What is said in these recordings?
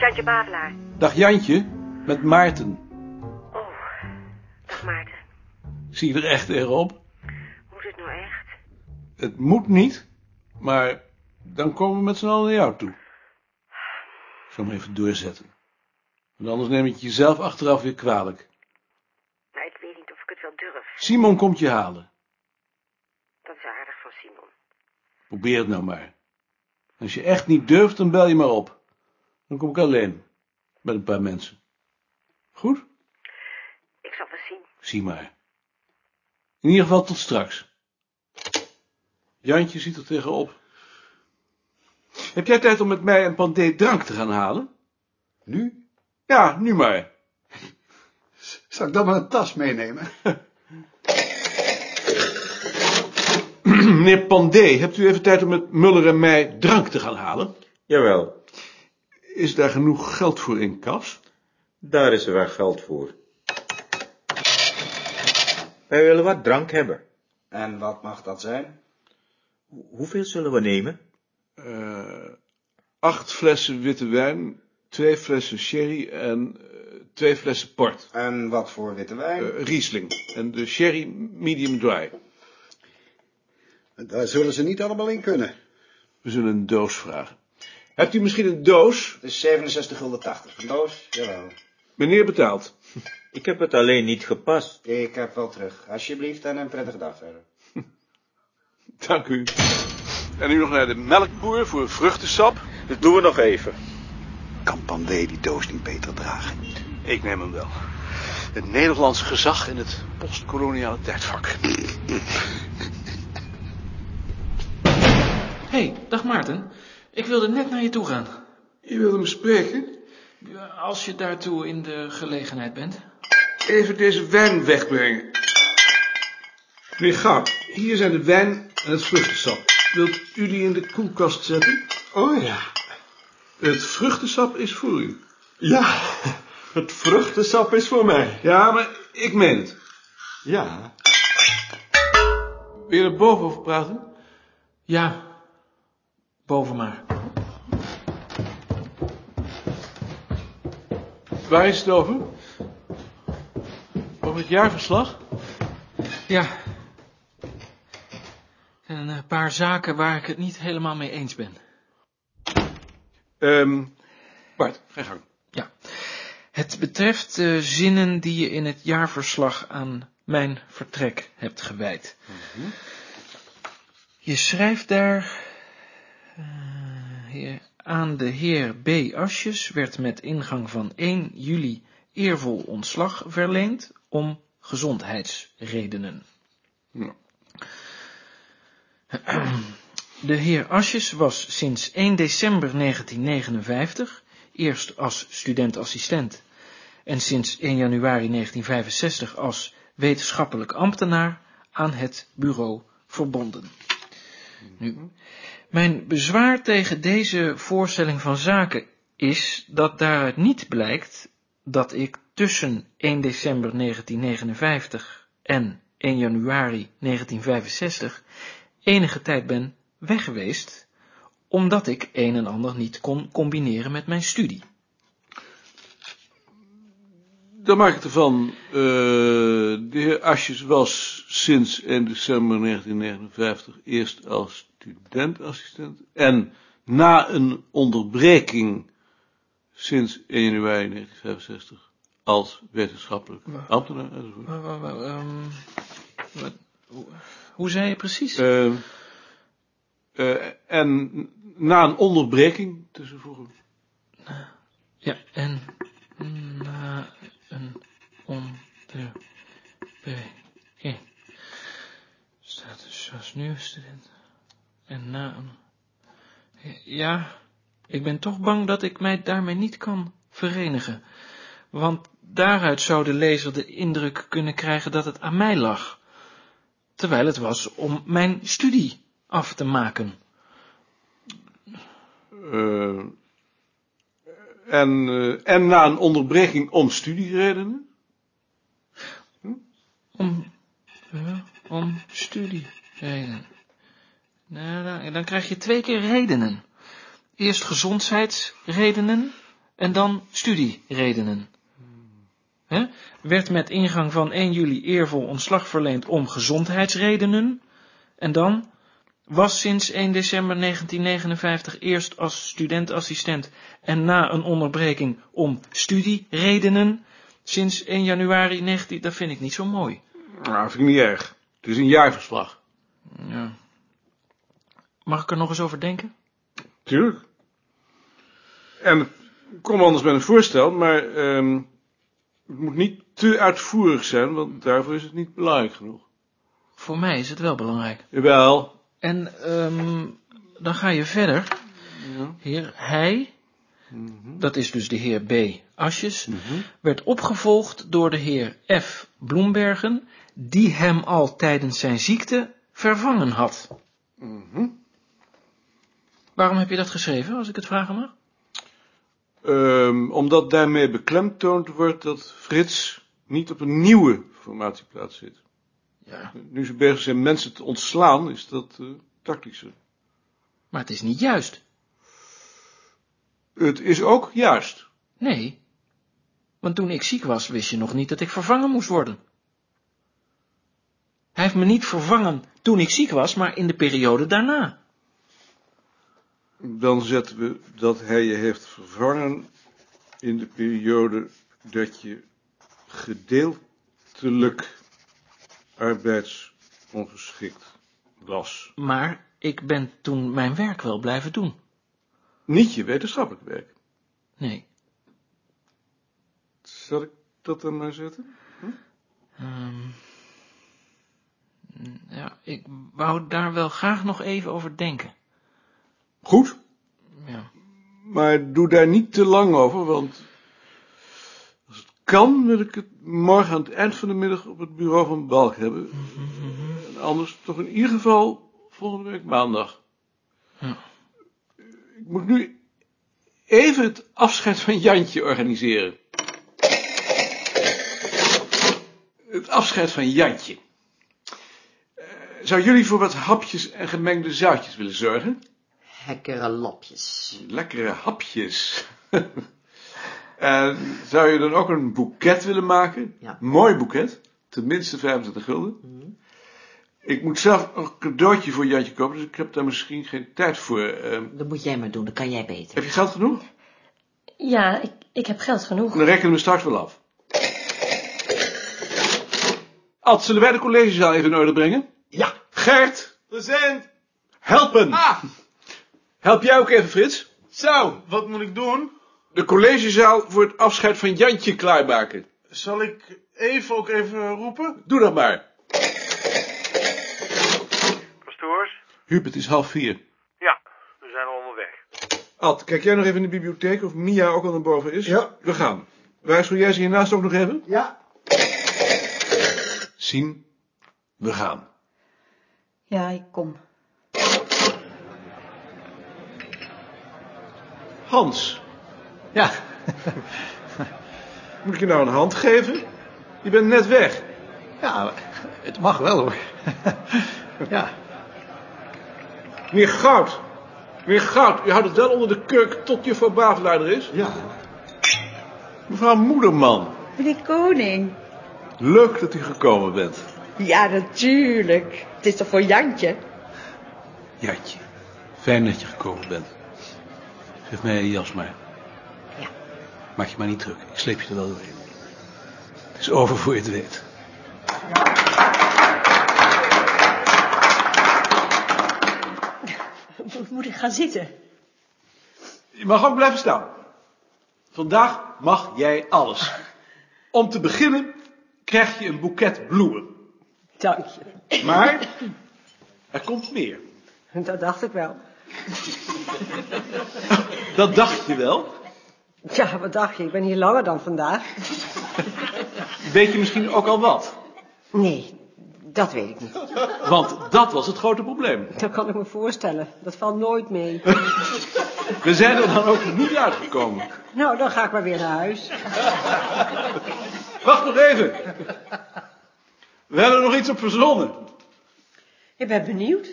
Jantje Bavelaar. Dag Jantje, met Maarten. Oh, dag Maarten. Zie je er echt erop? Moet het nou echt? Het moet niet, maar dan komen we met z'n allen naar jou toe. Ik zal hem even doorzetten. Want anders neem ik het jezelf achteraf weer kwalijk. Nou, ik weet niet of ik het wel durf. Simon komt je halen. Dat is aardig van Simon. Probeer het nou maar. Als je echt niet durft, dan bel je maar op. Dan kom ik alleen. Met een paar mensen. Goed? Ik zal wel zien. Zie maar. In ieder geval tot straks. Jantje ziet er tegenop. Heb jij tijd om met mij een pandé drank te gaan halen? Nu? Ja, nu maar. Zal ik dan maar een tas meenemen? Meneer Pandé, hebt u even tijd om met Muller en mij drank te gaan halen? Jawel, Is daar genoeg geld voor in kas? daar is er wel geld voor. Wij willen wat drank hebben. En wat mag dat zijn? Ho- Hoeveel zullen we nemen? Eh, acht flessen witte wijn, twee flessen sherry en eh, twee flessen port. En wat voor witte wijn? Eh, Riesling. En de sherry medium dry. Daar zullen ze niet allemaal in kunnen. We zullen een doos vragen. Hebt u misschien een doos? Het is 67 gulden 80. Een doos? Jawel. Meneer betaalt. Ik heb het alleen niet gepast. Ik heb wel terug. Alsjeblieft en een prettige dag verder. Dank u. En nu nog naar de melkboer voor vruchtensap. Dat doen we nog even. Kan Pandé die doos niet beter dragen? Ik neem hem wel. Het Nederlands gezag in het postkoloniale tijdvak. hey, dag Maarten. Ik wilde net naar je toe gaan. Je wilde me spreken? Als je daartoe in de gelegenheid bent. Even deze wijn wegbrengen. Meneer Gauw, hier zijn de wijn en het vruchtensap. Wilt u die in de koelkast zetten? Oh ja. Het vruchtensap is voor u. Ja, het vruchtensap is voor mij. Ja, maar ik meen het. Ja. Wil je er boven over praten? Ja, boven maar. Waar is het over? Over het jaarverslag? Ja. Er zijn een paar zaken waar ik het niet helemaal mee eens ben. Ehm Bart, ga je gang. Ja. Het betreft de zinnen die je in het jaarverslag aan mijn vertrek hebt gewijd. Je schrijft daar... eh, heer- aan de heer B. Asjes werd met ingang van 1 juli eervol ontslag verleend om gezondheidsredenen. Ja. De heer Asjes was sinds 1 december 1959, eerst als student-assistent en sinds 1 januari 1965 als wetenschappelijk ambtenaar aan het bureau verbonden. Mijn bezwaar tegen deze voorstelling van zaken is dat daaruit niet blijkt dat ik tussen 1 december 1959 en 1 januari 1965 enige tijd ben weg geweest, omdat ik een en ander niet kon combineren met mijn studie. Dan maak ik ervan, eh, de heer Asjes was sinds 1 december 1959 eerst als studentassistent en na een onderbreking sinds 1 januari 1965 als wetenschappelijk ambtenaar enzovoort. Wa- ehm, wat- hoe, hoe zei je precies? Eh, eh, en na een onderbreking tussenvoegen. ja, en na een onderbreking staat dus zoals nu student. En na een... Ja, ik ben toch bang dat ik mij daarmee niet kan verenigen. Want daaruit zou de lezer de indruk kunnen krijgen dat het aan mij lag. Terwijl het was om mijn studie af te maken. Eh, en, eh, en na een onderbreking om studieredenen. Om, eh, om studiereden. Nou, dan, krijg je twee keer redenen. Eerst gezondheidsredenen En dan studieredenen. Hè? Werd met ingang van 1 juli eervol ontslag verleend om gezondheidsredenen. En dan was sinds 1 december 1959 eerst als studentassistent en na een onderbreking om studieredenen. Sinds 1 januari 19... Dat vind ik niet zo mooi. Nou, vind ik niet erg. Het is een jaarverslag. Ja. Mag ik er nog eens over denken? Tuurlijk. En ik kom anders met een voorstel, maar ehm, het moet niet te uitvoerig zijn, want daarvoor is het niet belangrijk genoeg. Voor mij is het wel belangrijk. Jawel. En ehm, dan ga je verder. Ja. Heer Hij, dat is dus de heer B. Asjes, werd opgevolgd door de heer F. Bloembergen, die hem al tijdens zijn ziekte vervangen had. Mhm. Waarom heb je dat geschreven, als ik het vragen mag? Ehm, omdat daarmee beklemtoond wordt dat Frits niet op een nieuwe formatieplaats zit. Ja, Nu ze bezig zijn mensen te ontslaan, is dat eh tactischer. maar het is niet juist. Het is ook juist. Nee, want toen ik ziek was, wist je nog niet dat ik vervangen moest worden. Hij heeft me niet vervangen toen ik ziek was, maar in de periode daarna. Dan zetten we dat hij je heeft vervangen in de periode dat je gedeeltelijk arbeidsongeschikt was. Maar ik ben toen mijn werk wel blijven doen. Niet je wetenschappelijk werk. Nee. Zal ik dat dan maar zetten? ehm, ja, ik wou daar wel graag nog even over denken. Goed, Ja. maar doe daar niet te lang over, want kan wil ik het morgen aan het eind van de middag op het bureau van Balk hebben. En anders toch in ieder geval volgende week maandag. Ja. Ik moet nu even het afscheid van Jantje organiseren. Het afscheid van Jantje. Eh, zou jullie voor wat hapjes en gemengde zoutjes willen zorgen? Hekkere lapjes. Lekkere hapjes. en zou je dan ook een boeket willen maken? Ja. Mooi boeket. Tenminste 25 gulden. Ik moet zelf een cadeautje voor Jantje kopen, dus ik heb daar misschien geen tijd voor. Ehm, Dat moet jij maar doen, dat kan jij beter. heb je geld genoeg? Ja, ik, ik heb geld genoeg. Dan rekenen we straks wel af. Ad, zullen wij de collegezaal even in orde brengen? Ja. Gert, Present. helpen! Ah, Help jij ook even, Frits? zo, wat moet ik doen? De collegezaal voor het afscheid van Jantje klaarmaken. Zal ik even ook even roepen? Doe dat maar. Pastoors? Huub, het is half vier. Ja, we zijn al onderweg. Ad, kijk jij nog even in de bibliotheek of Mia ook al naar boven is? Ja. We gaan. Waarschuw jij ze hiernaast ook nog even? Ja. Zien, we gaan. Ja, ik kom. Hans, Ja, moet ik je nou een hand geven? Je bent net weg. ja, het mag wel hoor. ja, Meneer Goud. Meneer Goud, u houdt het wel onder de kurk tot juffrouw Bavelaar er is? Ja. Mevrouw Moederman, Meneer Koning. leuk dat u gekomen bent. Ja, natuurlijk. Het is toch voor Jantje? Jantje, fijn dat je gekomen bent. Geef mij je jas maar. Maak je maar niet druk, ik sleep je er wel doorheen. Het is over voor je het weet. Moet ik gaan zitten? Je mag ook blijven staan. Vandaag mag jij alles. Om te beginnen krijg je een boeket bloemen. Dank je. Maar er komt meer. Dat dacht ik wel. Dat dacht je wel. Ja, wat dacht je? Ik ben hier langer dan vandaag. Weet je misschien ook al wat? Nee, dat weet ik niet. Want dat was het grote probleem. Dat kan ik me voorstellen. Dat valt nooit mee. We zijn er dan ook niet uitgekomen. Nou, dan ga ik maar weer naar huis. Wacht nog even. We hebben er nog iets op verzonnen. Ik ben benieuwd.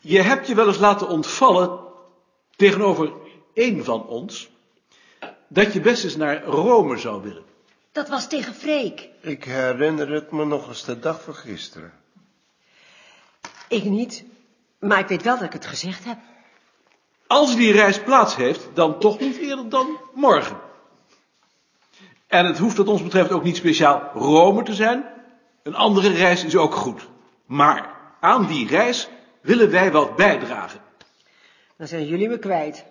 Je hebt je wel eens laten ontvallen tegenover één van ons, dat je best eens naar Rome zou willen. Dat was tegen Freek. Ik herinner het me nog eens de dag van gisteren. Ik niet. Maar ik weet wel dat ik het gezegd heb. Als die reis plaats heeft, dan toch niet eerder dan morgen. En het hoeft wat ons betreft ook niet speciaal Rome te zijn. Een andere reis is ook goed. Maar aan die reis willen wij wat bijdragen. Dan zijn jullie me kwijt.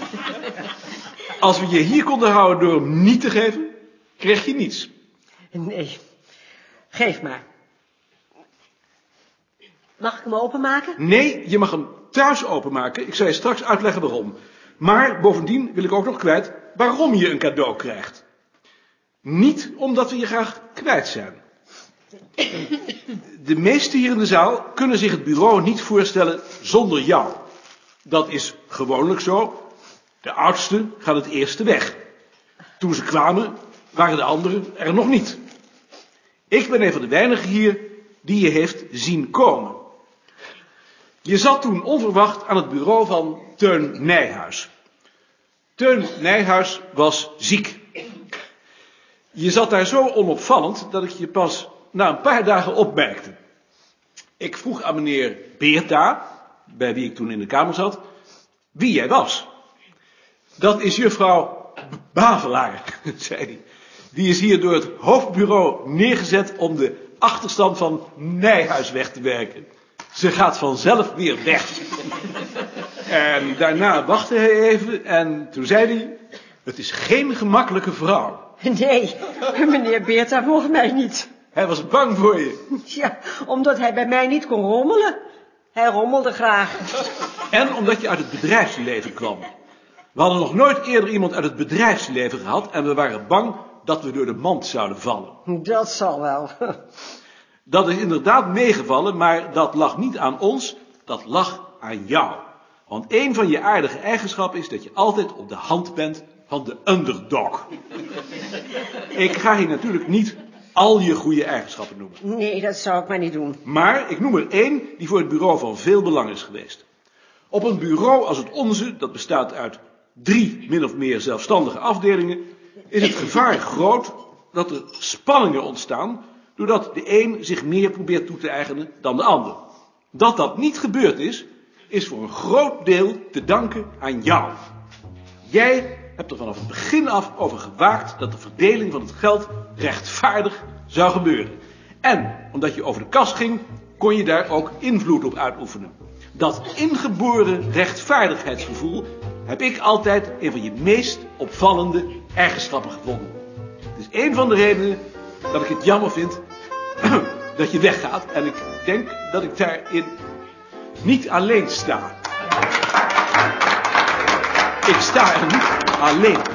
Als we je hier konden houden door hem niet te geven, krijg je niets. Nee. Geef maar. Mag ik hem openmaken? Nee, je mag hem thuis openmaken. Ik zal je straks uitleggen waarom. Maar bovendien wil ik ook nog kwijt waarom je een cadeau krijgt. Niet omdat we je graag kwijt zijn. De meesten hier in de zaal kunnen zich het bureau niet voorstellen zonder jou. Dat is gewoonlijk zo. De oudsten gaan het eerste weg. Toen ze kwamen, waren de anderen er nog niet. Ik ben een van de weinigen hier die je heeft zien komen. Je zat toen onverwacht aan het bureau van Teun Nijhuis. Teun Nijhuis was ziek. Je zat daar zo onopvallend dat ik je pas na een paar dagen opmerkte. Ik vroeg aan meneer Beerta, bij wie ik toen in de kamer zat, wie jij was. Dat is juffrouw Bavelaar, zei hij. Die is hier door het hoofdbureau neergezet om de achterstand van Nijhuis weg te werken. Ze gaat vanzelf weer weg. En daarna wachtte hij even en toen zei hij, het is geen gemakkelijke vrouw. Nee, meneer Beerta volgt mij niet. Hij was bang voor je. Ja, omdat hij bij mij niet kon rommelen. Hij rommelde graag. En omdat je uit het bedrijfsleven kwam. We hadden nog nooit eerder iemand uit het bedrijfsleven gehad en we waren bang dat we door de mand zouden vallen. Dat zal wel. Dat is inderdaad meegevallen, maar dat lag niet aan ons, dat lag aan jou. Want een van je aardige eigenschappen is dat je altijd op de hand bent van de underdog. Ik ga hier natuurlijk niet al je goede eigenschappen noemen. Nee, dat zou ik maar niet doen. Maar ik noem er één die voor het bureau van veel belang is geweest. Op een bureau als het onze, dat bestaat uit drie min of meer zelfstandige afdelingen, is het gevaar groot dat er spanningen ontstaan, doordat de een zich meer probeert toe te eigenen dan de ander. Dat dat niet gebeurd is, is voor een groot deel te danken aan jou. Jij hebt er vanaf het begin af over gewaakt dat de verdeling van het geld rechtvaardig zou gebeuren. En omdat je over de kas ging, kon je daar ook invloed op uitoefenen. Dat ingeboren rechtvaardigheidsgevoel heb ik altijd een van je meest opvallende eigenschappen gevonden. Het is een van de redenen dat ik het jammer vind dat je weggaat. En ik denk dat ik daarin niet alleen sta. Ik sta er niet alleen.